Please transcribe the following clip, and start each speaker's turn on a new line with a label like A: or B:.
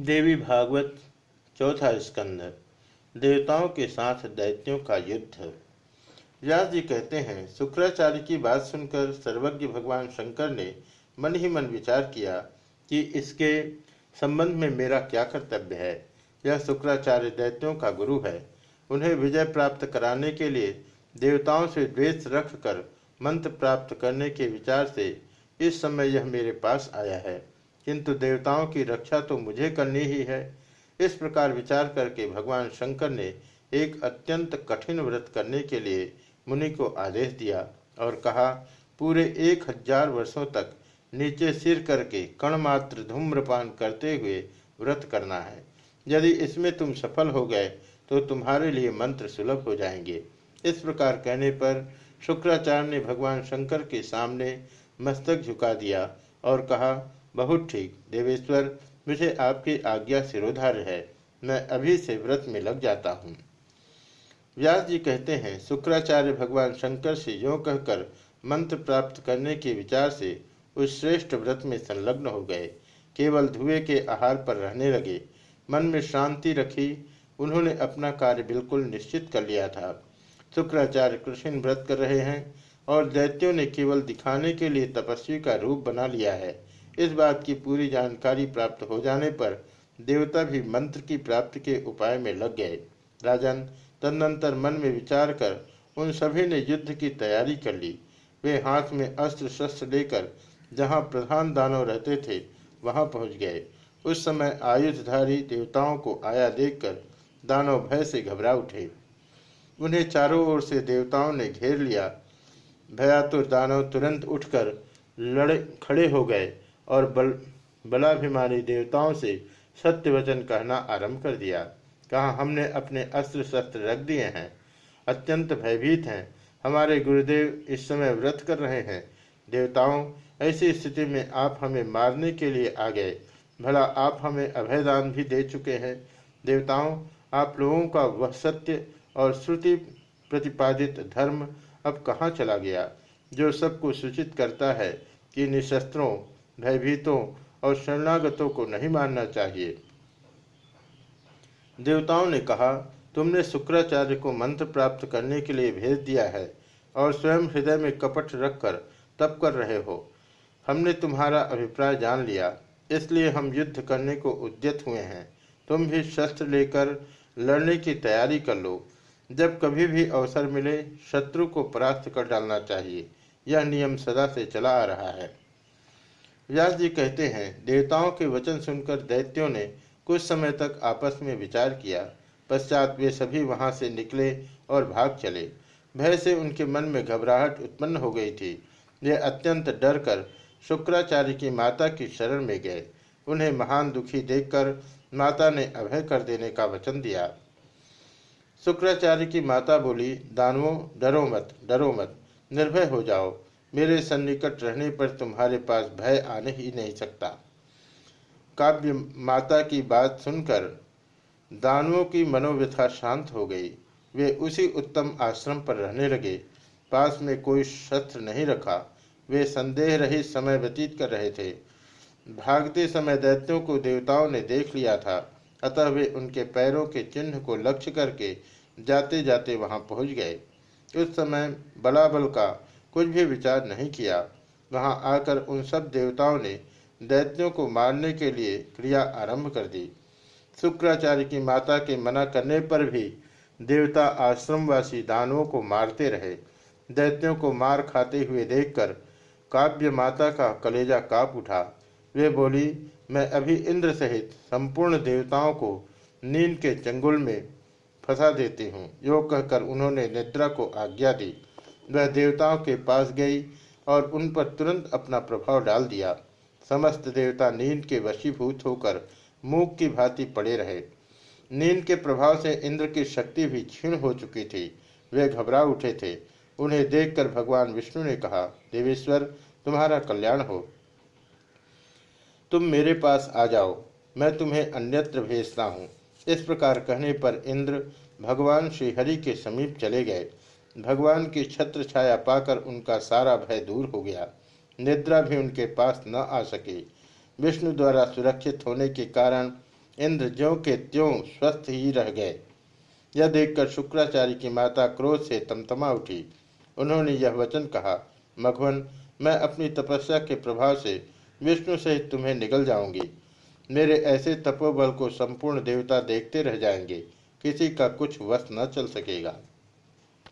A: देवी भागवत, चौथा स्कंद। देवताओं के साथ दैत्यों का युद्ध। व्यास जी कहते हैं, शुक्राचार्य की बात सुनकर सर्वज्ञ भगवान शंकर ने मन ही मन विचार किया कि इसके संबंध में मेरा क्या कर्तव्य है। यह शुक्राचार्य दैत्यों का गुरु है। उन्हें विजय प्राप्त कराने के लिए देवताओं से द्वेष रखकर मंत्र प्राप्त करने के विचार से इस समय यह मेरे पास आया है। किंतु देवताओं की रक्षा तो मुझे करनी ही है। इस प्रकार विचार करके भगवान शंकर ने एक अत्यंत कठिन व्रत करने के लिए मुनि को आदेश दिया और कहा, पूरे एक हज़ार वर्षों तक नीचे सिर करके कण मात्र धूम्रपान करते हुए व्रत करना है। यदि इसमें तुम सफल हो गए तो तुम्हारे लिए मंत्र सुलभ हो जाएँगे इस प्रकार कहने पर शुक्राचार्य ने भगवान शंकर के सामने मस्तक झुका दिया और कहा बहुत ठीक। देवेश्वर, मुझे आपकी आज्ञा सिरोधार्य है। मैं अभी से व्रत में लग जाता हूँ। व्यास जी कहते हैं, शुक्राचार्य भगवान शंकर से यो कहकर मंत्र प्राप्त करने के विचार से उस श्रेष्ठ व्रत में संलग्न हो गए। केवल धुएँ के आहार पर रहने लगे। मन में शांति रखी। उन्होंने अपना कार्य बिल्कुल निश्चित कर लिया था। शुक्राचार्य कृष्ण व्रत कर रहे हैं और दैत्यों ने केवल दिखाने के लिए तपस्वी का रूप बना लिया है। इस बात की पूरी जानकारी प्राप्त हो जाने पर देवता भी मंत्र की प्राप्ति के उपाय में लग गए। राजन तदनंतर मन में विचार कर उन सभी ने युद्ध की तैयारी कर ली। वे हाथ में अस्त्र शस्त्र लेकर जहाँ प्रधान दानव रहते थे, वहाँ पहुँच गए। उस समय आयुधधारी देवताओं को आया देखकर दानव भय से घबरा उठे। उन्हें चारों ओर से देवताओं ने घेर लिया। भयातुर दानव तुरंत उठकर लड़े खड़े हो गए। और बल, बलाभिमानी देवताओं से सत्य वचन कहना आरंभ कर दिया। कहा, हमने अपने अस्त्र शस्त्र रख दिए हैं। अत्यंत भयभीत हैं। हमारे गुरुदेव इस समय व्रत कर रहे हैं। देवताओं, ऐसी स्थिति में आप हमें मारने के लिए आ गए। भला आप हमें अभयदान भी दे चुके हैं। देवताओं, आप लोगों का वह सत्य और श्रुति प्रतिपादित धर्म अब कहाँ चला गया? जो सबको सूचित करता है कि निशस्त्रों भयभीतों और शरणागतों को नहीं मानना चाहिए। देवताओं ने कहा, तुमने शुक्राचार्य को मंत्र प्राप्त करने के लिए भेज दिया है और स्वयं हृदय में कपट रखकर तप कर रहे हो। हमने तुम्हारा अभिप्राय जान लिया, इसलिए हम युद्ध करने को उद्यत हुए हैं। तुम भी शस्त्र लेकर लड़ने की तैयारी कर लो। जब कभी भी अवसर मिले, शत्रु को परास्त कर डालना चाहिए। यह नियम सदा से चला आ रहा है। व्यास जी कहते हैं, देवताओं के वचन सुनकर दैत्यों ने कुछ समय तक आपस में विचार किया। पश्चात वे सभी वहाँ से निकले और भाग चले। भय से उनके मन में घबराहट उत्पन्न हो गई थी। वे अत्यंत डर कर शुक्राचार्य की माता की शरण में गए। उन्हें महान दुखी देखकर माता ने अभय कर देने का वचन दिया। शुक्राचार्य की माता बोली, दानवों, डरो मत डरो मत, निर्भय हो जाओ। मेरे सन्निकट रहने पर तुम्हारे पास भय आने ही नहीं सकता। काव्य माता की बात सुनकर दानवों की मनोव्यथा शांत हो गई। वे उसी उत्तम आश्रम पर रहने लगे। पास में कोई शस्त्र नहीं रखा। वे संदेह रहित समय व्यतीत कर रहे थे। भागते समय दैत्यों को देवताओं ने देख लिया था। अतः वे उनके पैरों के चिन्ह को लक्ष्य करके जाते जाते वहाँ पहुँच गए। उस समय बलाबल का कुछ भी विचार नहीं किया, वहाँ आकर उन सब देवताओं ने दैत्यों को मारने के लिए क्रिया आरंभ कर दी। शुक्राचार्य की माता के मना करने पर भी देवता आश्रमवासी दानवों को मारते रहे। दैत्यों को मार खाते हुए देखकर काव्य माता का कलेजा काप उठा। वे बोली, मैं अभी इंद्र सहित संपूर्ण देवताओं को नींद के चंगुल में फंसा देती हूँ। यो कहकर उन्होंने निद्रा को आज्ञा दी। वह देवताओं के पास गई और उन पर तुरंत अपना प्रभाव डाल दिया। समस्त देवता नींद के वशीभूत होकर मूक की भांति पड़े रहे। नींद के प्रभाव से इंद्र की शक्ति भी क्षीण हो चुकी थी। वे घबरा उठे थे। उन्हें देखकर भगवान विष्णु ने कहा, देवेश्वर, तुम्हारा कल्याण हो। तुम मेरे पास आ जाओ। मैं तुम्हें अन्यत्र भेजता हूँ। इस प्रकार कहने पर इंद्र भगवान श्रीहरि के समीप चले गए। भगवान की छत्र छाया पाकर उनका सारा भय दूर हो गया। निद्रा भी उनके पास न आ सके। विष्णु द्वारा सुरक्षित होने के कारण इंद्र ज्यों के त्यों स्वस्थ ही रह गए। यह देखकर शुक्राचार्य की माता क्रोध से तमतमा उठी। उन्होंने यह वचन कहा, मघवन, मैं अपनी तपस्या के प्रभाव से विष्णु सहित तुम्हें निकल जाऊँगी। मेरे ऐसे तपोबल को संपूर्ण देवता देखते रह जाएँगे। किसी का कुछ वश न चल सकेगा।